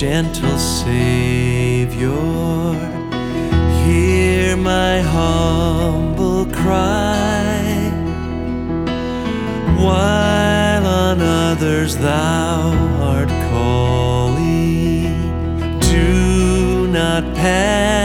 gentle Savior, hear my humble cry. While on others thou art calling, do not pass.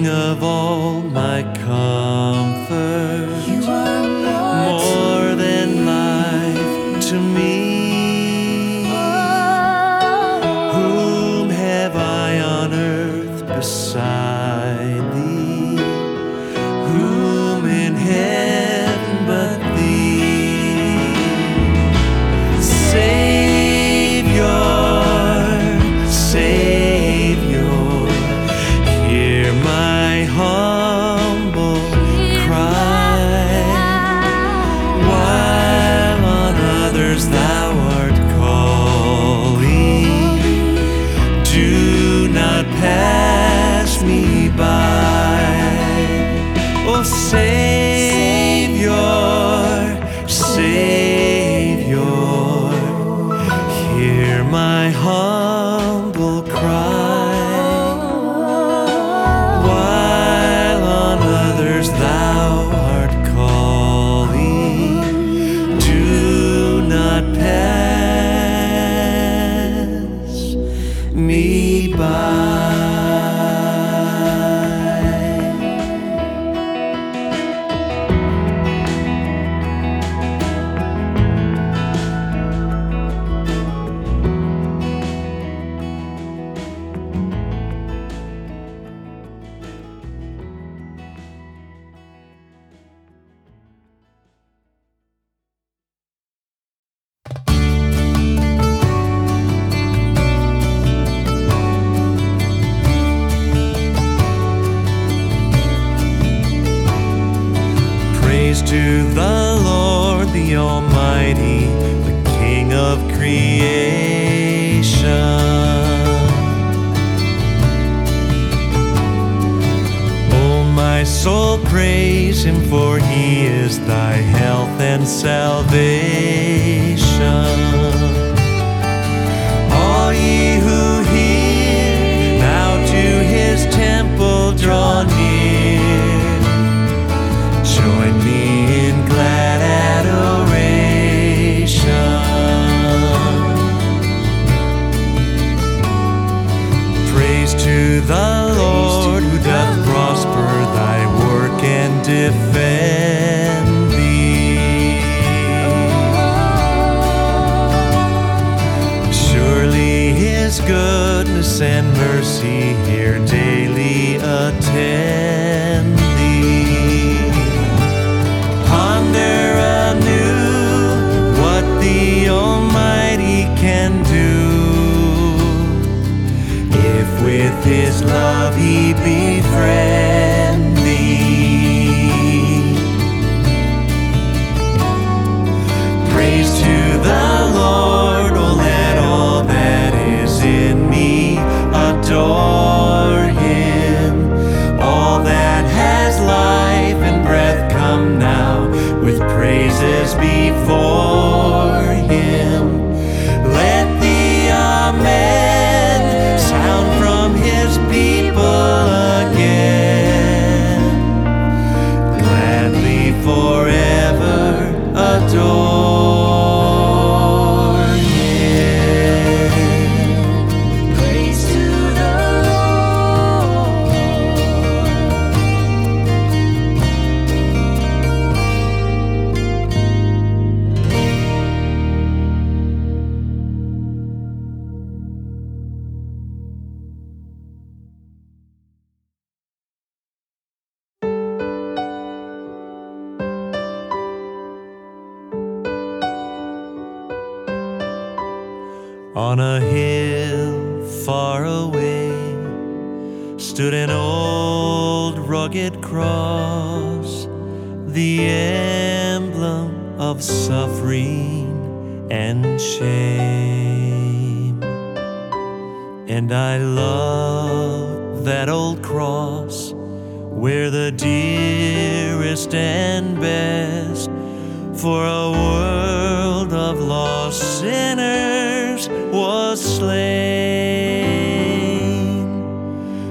of the emblem of suffering and shame. And I love that old cross where the dearest and best for a world of lost sinners was slain.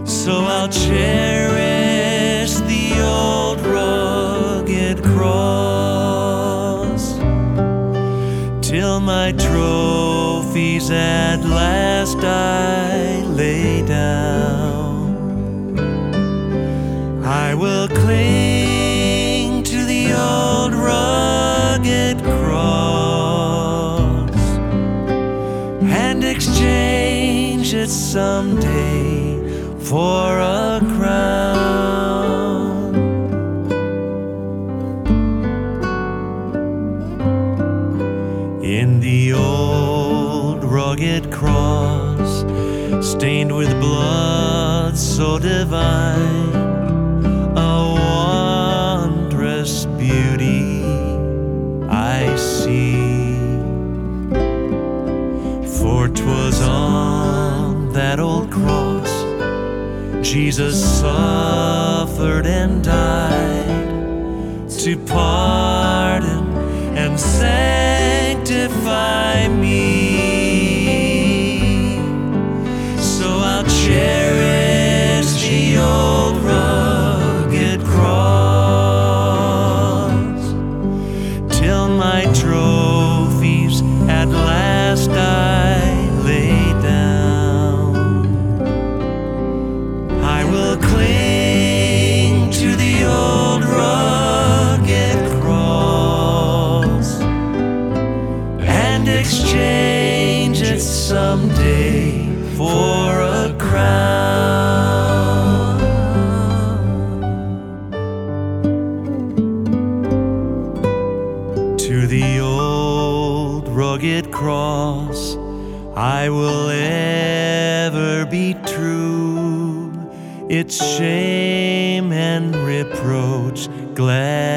So I'll cherish. fees at last I lay down. I will cling to the old rugged cross and exchange it someday for a so divine, a wondrous beauty I see. For 'twas on that old cross Jesus suffered and died to pardon and save. Someday for a crown. To the old rugged cross, I will ever be true. Its shame and reproach gladly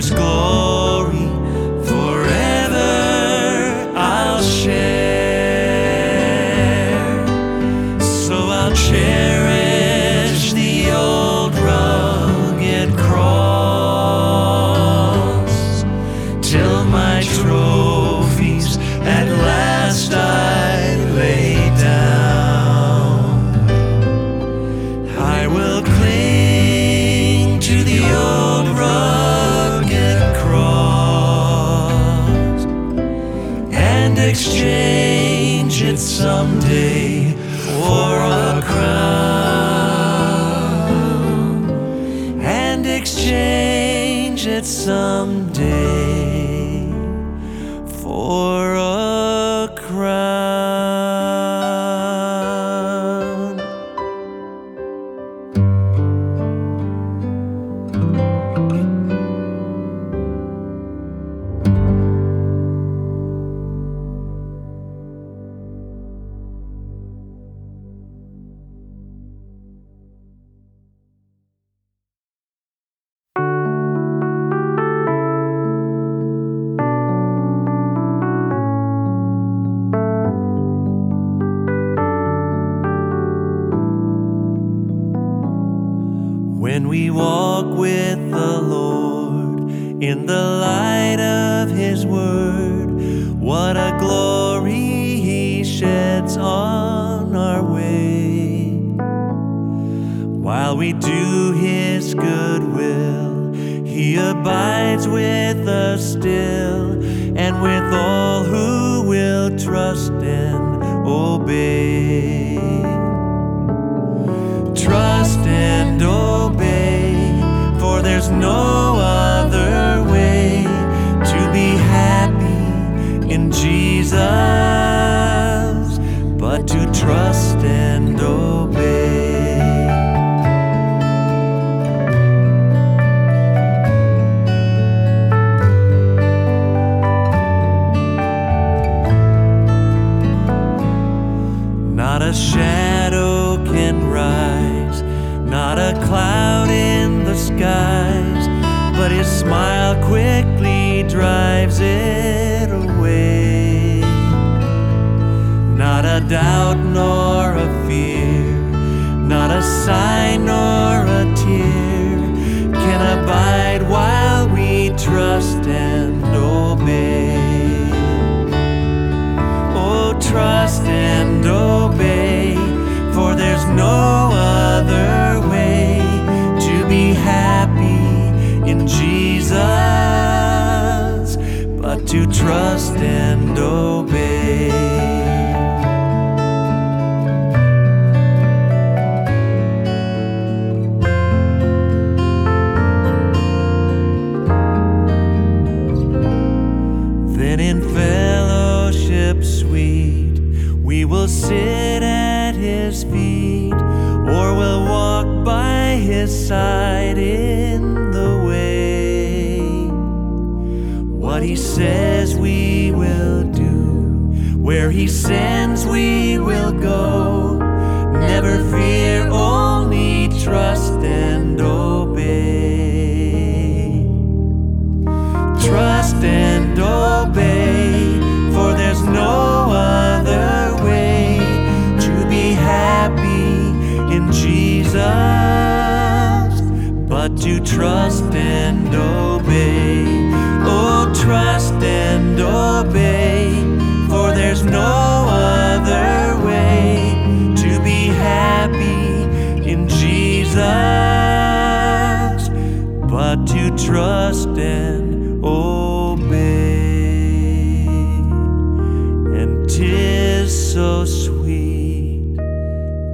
his in the light of His Word, what a glory He sheds on our way. While we do His good will, He abides with us still, and with all who will trust and obey. Trust and obey, for there's no other Jesus but to trust and obey. To trust and obey. Then in fellowship sweet, we will sit at his feet, or will walk by his side sends we will go. Trust and obey. And 'tis so sweet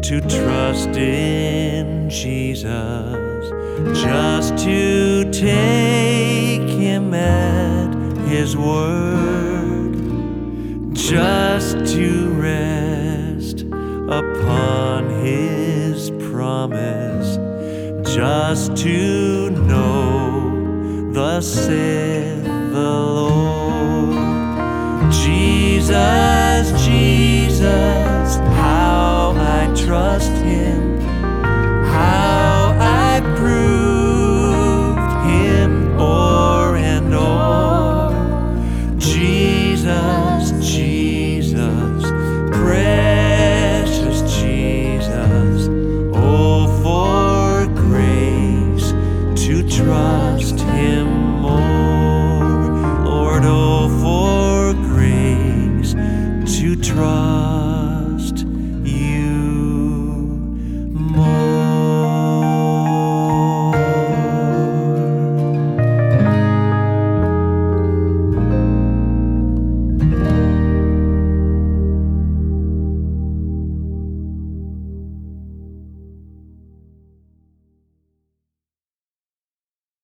to trust in Jesus, just to take him at his word, just to rest upon his promise, just to know, thus saith the Lord. Jesus, Jesus, how I trust